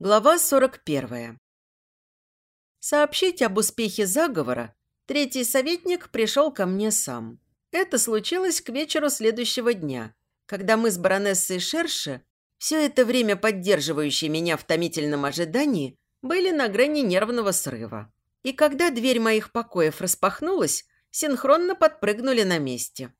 Глава 41. Сообщить об успехе заговора третий советник пришел ко мне сам. Это случилось к вечеру следующего дня, когда мы с баронессой Шерше, все это время поддерживающие меня в томительном ожидании, были на грани нервного срыва. И когда дверь моих покоев распахнулась, синхронно подпрыгнули на месте.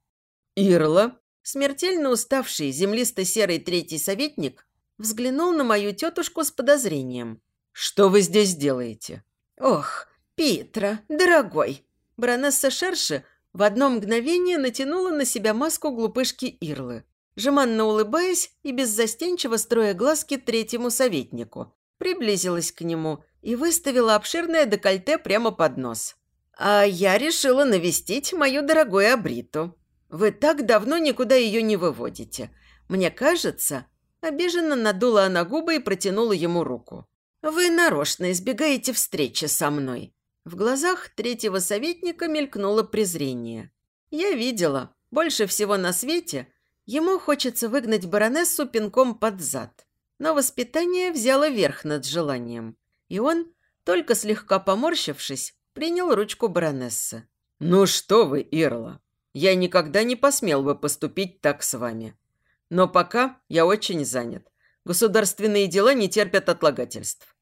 «Ирла?» Смертельно уставший землисто-серый третий советник взглянул на мою тетушку с подозрением. «Что вы здесь делаете?» «Ох, Питра, дорогой!» Баронесса Шерши в одно мгновение натянула на себя маску глупышки Ирлы, жеманно улыбаясь и беззастенчиво строя глазки третьему советнику, приблизилась к нему и выставила обширное декольте прямо под нос. «А я решила навестить мою дорогую Абриту. Вы так давно никуда ее не выводите. Мне кажется...» Обиженно надула она губы и протянула ему руку. «Вы нарочно избегаете встречи со мной». В глазах третьего советника мелькнуло презрение. Я видела, больше всего на свете ему хочется выгнать баронессу пинком под зад. Но воспитание взяло верх над желанием. И он, только слегка поморщившись, принял ручку баронессы. «Ну что вы, Ирла, я никогда не посмел бы поступить так с вами. Но пока я очень занят. Государственные дела не терпят отлагательств.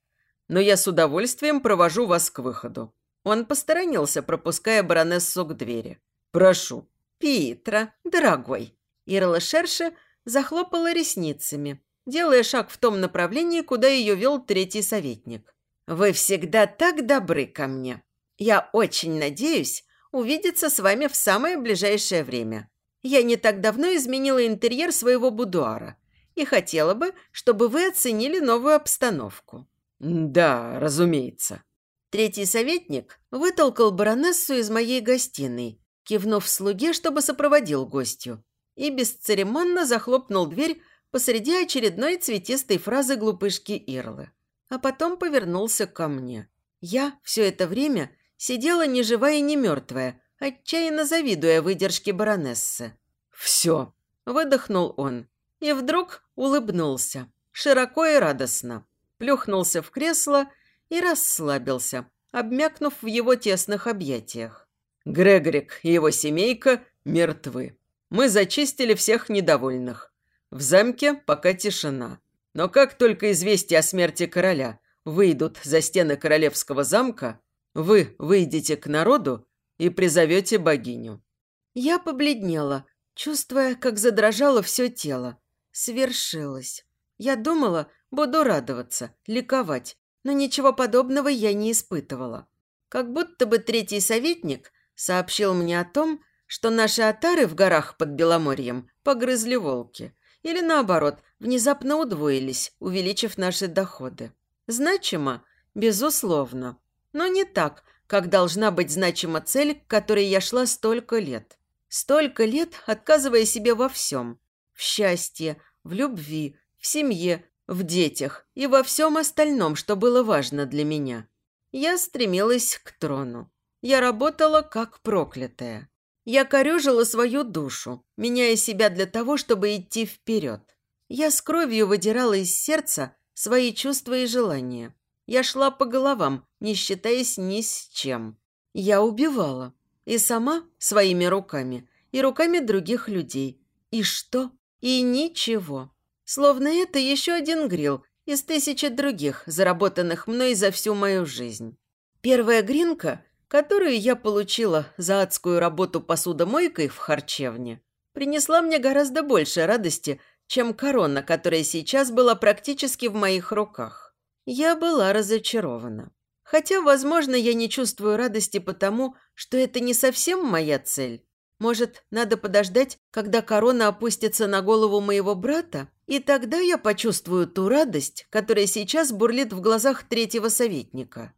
Но я с удовольствием провожу вас к выходу». Он посторонился, пропуская баронессу к двери. «Прошу». «Питра, дорогой». Ирла Шерше захлопала ресницами, делая шаг в том направлении, куда ее вел третий советник. «Вы всегда так добры ко мне. Я очень надеюсь, увидеться с вами в самое ближайшее время. Я не так давно изменила интерьер своего будуара и хотела бы, чтобы вы оценили новую обстановку». «Да, разумеется». Третий советник вытолкал баронессу из моей гостиной, кивнув слуге, чтобы сопроводил гостью, и бесцеремонно захлопнул дверь посреди очередной цветистой фразы глупышки Ирлы. А потом повернулся ко мне. Я все это время Сидела ни живая, ни мертвая, отчаянно завидуя выдержке баронессы. «Все!» – выдохнул он. И вдруг улыбнулся, широко и радостно. Плюхнулся в кресло и расслабился, обмякнув в его тесных объятиях. Грегорик и его семейка мертвы. Мы зачистили всех недовольных. В замке пока тишина. Но как только известия о смерти короля выйдут за стены королевского замка, вы выйдете к народу и призовете богиню». Я побледнела, чувствуя, как задрожало все тело. Свершилось. Я думала, буду радоваться, ликовать, но ничего подобного я не испытывала. Как будто бы третий советник сообщил мне о том, что наши отары в горах под Беломорьем погрызли волки. Или наоборот, внезапно удвоились, увеличив наши доходы. Значимо? Безусловно но не так, как должна быть значима цель, к которой я шла столько лет. Столько лет, отказывая себе во всем. В счастье, в любви, в семье, в детях и во всем остальном, что было важно для меня. Я стремилась к трону. Я работала как проклятая. Я корежила свою душу, меняя себя для того, чтобы идти вперед. Я с кровью выдирала из сердца свои чувства и желания. Я шла по головам, не считаясь ни с чем. Я убивала. И сама своими руками, и руками других людей. И что? И ничего. Словно это еще один грил из тысячи других, заработанных мной за всю мою жизнь. Первая гринка, которую я получила за адскую работу посудомойкой в харчевне, принесла мне гораздо больше радости, чем корона, которая сейчас была практически в моих руках. Я была разочарована. Хотя, возможно, я не чувствую радости потому, что это не совсем моя цель. Может, надо подождать, когда корона опустится на голову моего брата, и тогда я почувствую ту радость, которая сейчас бурлит в глазах третьего советника.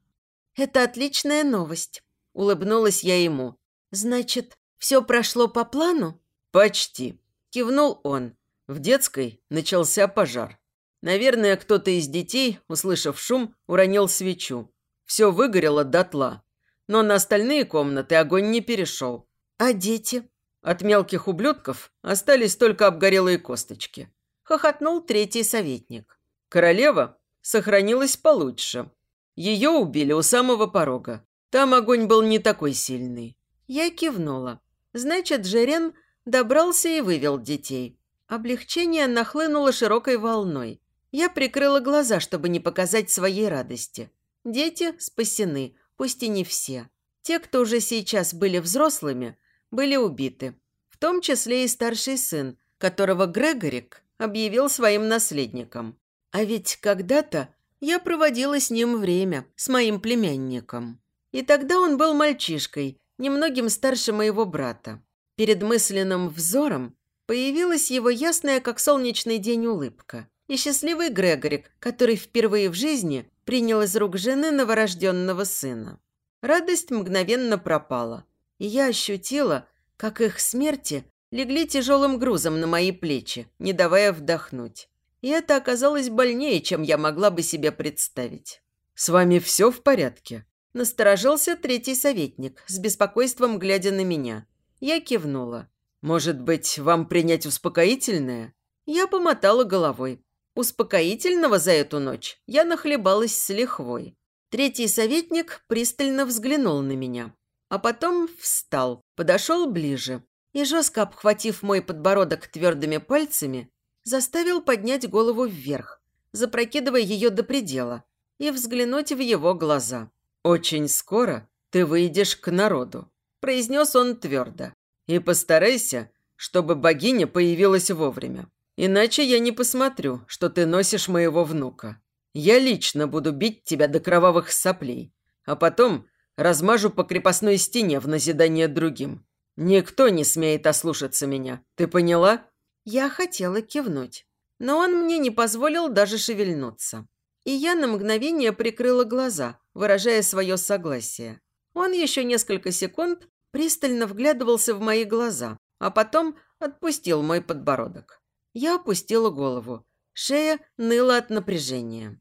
«Это отличная новость», – улыбнулась я ему. «Значит, все прошло по плану?» «Почти», – кивнул он. В детской начался пожар. Наверное, кто-то из детей, услышав шум, уронил свечу. Все выгорело дотла. Но на остальные комнаты огонь не перешел. А дети? От мелких ублюдков остались только обгорелые косточки. Хохотнул третий советник. Королева сохранилась получше. Ее убили у самого порога. Там огонь был не такой сильный. Я кивнула. Значит, Жерен добрался и вывел детей. Облегчение нахлынуло широкой волной. Я прикрыла глаза, чтобы не показать своей радости. Дети спасены, пусть и не все. Те, кто уже сейчас были взрослыми, были убиты. В том числе и старший сын, которого Грегорик объявил своим наследником. А ведь когда-то я проводила с ним время, с моим племянником. И тогда он был мальчишкой, немногим старше моего брата. Перед мысленным взором появилась его ясная, как солнечный день, улыбка. И счастливый Грегорик, который впервые в жизни принял из рук жены новорожденного сына. Радость мгновенно пропала, и я ощутила, как их смерти легли тяжелым грузом на мои плечи, не давая вдохнуть. И это оказалось больнее, чем я могла бы себе представить. «С вами все в порядке?» Насторожился третий советник, с беспокойством глядя на меня. Я кивнула. «Может быть, вам принять успокоительное?» Я помотала головой. Успокоительного за эту ночь я нахлебалась с лихвой. Третий советник пристально взглянул на меня, а потом встал, подошел ближе и, жестко обхватив мой подбородок твердыми пальцами, заставил поднять голову вверх, запрокидывая ее до предела, и взглянуть в его глаза. «Очень скоро ты выйдешь к народу», – произнес он твердо. «И постарайся, чтобы богиня появилась вовремя. Иначе я не посмотрю, что ты носишь моего внука. Я лично буду бить тебя до кровавых соплей, а потом размажу по крепостной стене в назидание другим. Никто не смеет ослушаться меня. Ты поняла?» Я хотела кивнуть, но он мне не позволил даже шевельнуться. И я на мгновение прикрыла глаза, выражая свое согласие. Он еще несколько секунд пристально вглядывался в мои глаза, а потом отпустил мой подбородок. Я опустила голову. Шея ныла от напряжения.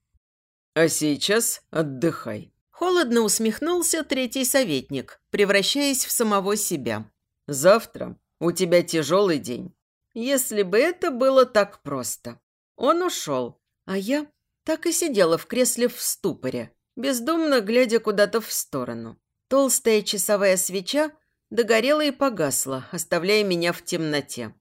«А сейчас отдыхай». Холодно усмехнулся третий советник, превращаясь в самого себя. «Завтра у тебя тяжелый день. Если бы это было так просто». Он ушел, а я так и сидела в кресле в ступоре, бездумно глядя куда-то в сторону. Толстая часовая свеча догорела и погасла, оставляя меня в темноте.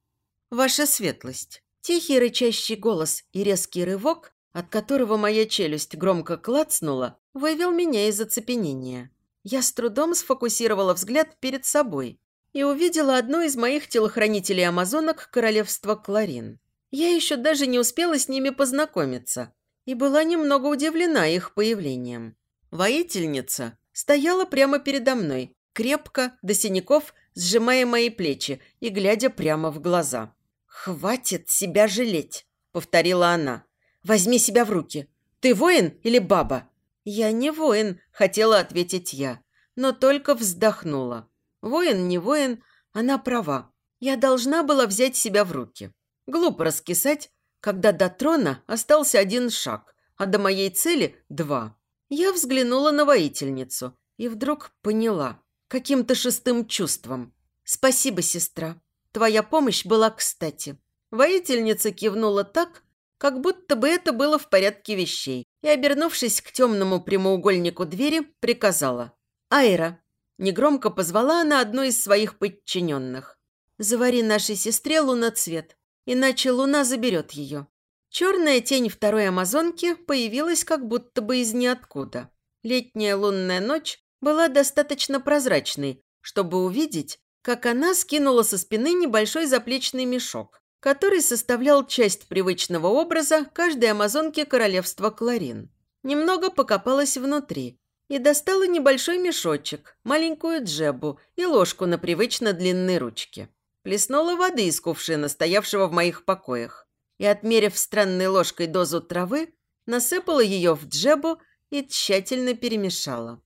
«Ваша светлость». Тихий рычащий голос и резкий рывок, от которого моя челюсть громко клацнула, вывел меня из оцепенения. Я с трудом сфокусировала взгляд перед собой и увидела одну из моих телохранителей-амазонок королевства Кларин. Я еще даже не успела с ними познакомиться и была немного удивлена их появлением. Воительница стояла прямо передо мной, крепко, до синяков, сжимая мои плечи и глядя прямо в глаза. «Хватит себя жалеть», — повторила она. «Возьми себя в руки. Ты воин или баба?» «Я не воин», — хотела ответить я, но только вздохнула. «Воин, не воин, она права. Я должна была взять себя в руки. Глупо раскисать, когда до трона остался один шаг, а до моей цели – два. Я взглянула на воительницу и вдруг поняла, каким-то шестым чувством. «Спасибо, сестра. Твоя помощь была кстати». Воительница кивнула так, как будто бы это было в порядке вещей, и, обернувшись к темному прямоугольнику двери, приказала. «Айра». Негромко позвала она одну из своих подчиненных. «Завари нашей сестре луноцвет, иначе луна заберет ее». Черная тень второй амазонки появилась как будто бы из ниоткуда. Летняя лунная ночь была достаточно прозрачной, чтобы увидеть, как она скинула со спины небольшой заплечный мешок, который составлял часть привычного образа каждой амазонки королевства Кларин. Немного покопалась внутри и достала небольшой мешочек, маленькую джебу и ложку на привычно длинной ручке. Плеснула воды из кувшина, стоявшего в моих покоях, и, отмерив странной ложкой дозу травы, насыпала ее в джебу и тщательно перемешала.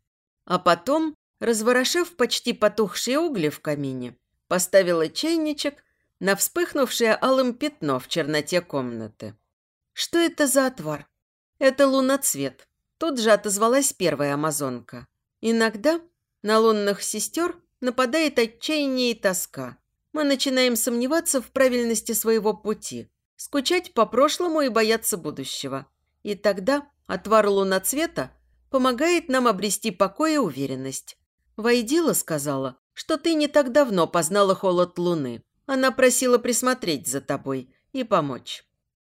А потом, разворошив почти потухшие угли в камине, поставила чайничек на вспыхнувшее алым пятно в черноте комнаты. «Что это за отвар?» «Это луноцвет», – тут же отозвалась первая амазонка. «Иногда на лунных сестер нападает отчаяние и тоска. Мы начинаем сомневаться в правильности своего пути, скучать по прошлому и бояться будущего. И тогда Отвар луноцвета помогает нам обрести покой и уверенность. Войдила сказала, что ты не так давно познала холод луны. Она просила присмотреть за тобой и помочь.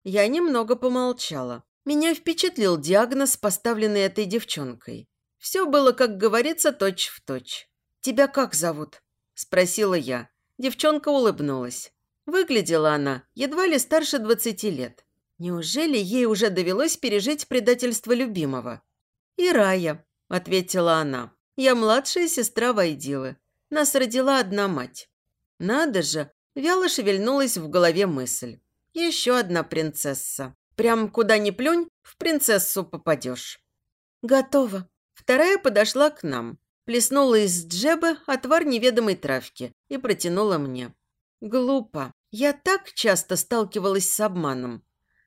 Я немного помолчала. Меня впечатлил диагноз, поставленный этой девчонкой. Все было, как говорится, точь-в-точь. точь. «Тебя как зовут?» – спросила я. Девчонка улыбнулась. Выглядела она едва ли старше двадцати лет. Неужели ей уже довелось пережить предательство любимого? «И Рая», – ответила она. «Я младшая сестра Вайдилы. Нас родила одна мать». «Надо же!» – вяло шевельнулась в голове мысль. «Еще одна принцесса. Прям куда ни плюнь, в принцессу попадешь». «Готово». Вторая подошла к нам, плеснула из джеба отвар неведомой травки и протянула мне. Глупо. Я так часто сталкивалась с обманом,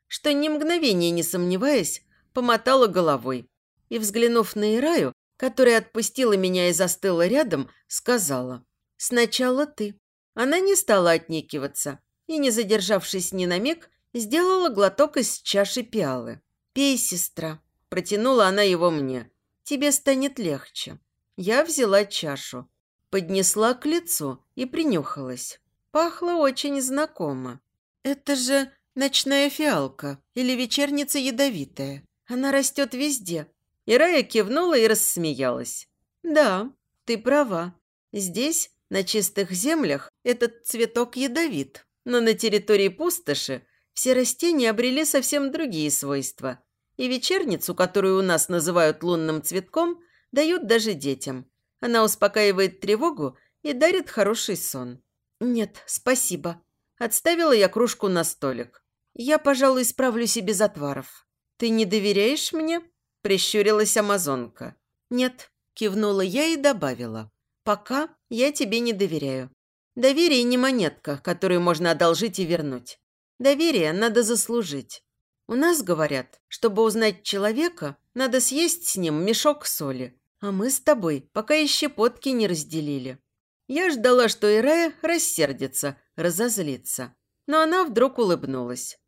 что ни мгновения не сомневаясь, помотала головой и, взглянув на Ираю, которая отпустила меня и застыла рядом, сказала «Сначала ты». Она не стала отнекиваться и, не задержавшись ни на миг, сделала глоток из чаши пиалы. «Пей, сестра», – протянула она его мне. «Тебе станет легче». Я взяла чашу, поднесла к лицу и принюхалась. Пахло очень знакомо. «Это же ночная фиалка или вечерница ядовитая. Она растет везде». Ирая кивнула и рассмеялась. «Да, ты права. Здесь, на чистых землях, этот цветок ядовит. Но на территории пустоши все растения обрели совсем другие свойства. И вечерницу, которую у нас называют лунным цветком, дают даже детям. Она успокаивает тревогу и дарит хороший сон. «Нет, спасибо». Отставила я кружку на столик. «Я, пожалуй, справлюсь и без отваров». «Ты не доверяешь мне?» – прищурилась амазонка. «Нет», – кивнула я и добавила. «Пока я тебе не доверяю. Доверие не монетка, которую можно одолжить и вернуть. Доверие надо заслужить. У нас говорят, чтобы узнать человека, надо съесть с ним мешок соли. А мы с тобой пока и щепотки не разделили. Я ждала, что Ирая рассердится, разозлится. Но она вдруг улыбнулась.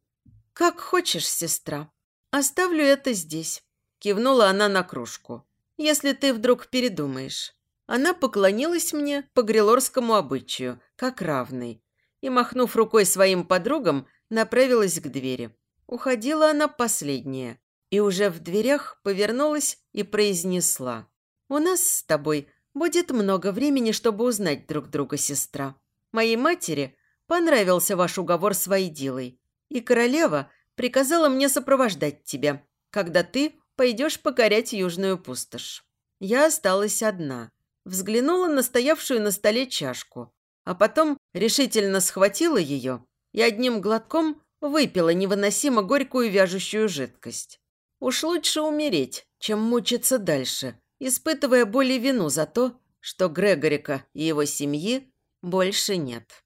«Как хочешь, сестра. Оставлю это здесь», – кивнула она на кружку. «Если ты вдруг передумаешь». Она поклонилась мне по грилорскому обычаю, как равный, и, махнув рукой своим подругам, направилась к двери. Уходила она последняя, и уже в дверях повернулась и произнесла. «У нас с тобой будет много времени, чтобы узнать друг друга, сестра. Моей матери понравился ваш уговор с Вайдилой, и королева приказала мне сопровождать тебя, когда ты пойдешь покорять южную пустошь. Я осталась одна, взглянула на стоявшую на столе чашку, а потом решительно схватила ее и одним глотком выпила невыносимо горькую вяжущую жидкость. Уж лучше умереть, чем мучиться дальше, испытывая боль и вину за то, что Грегорика и его семьи больше нет.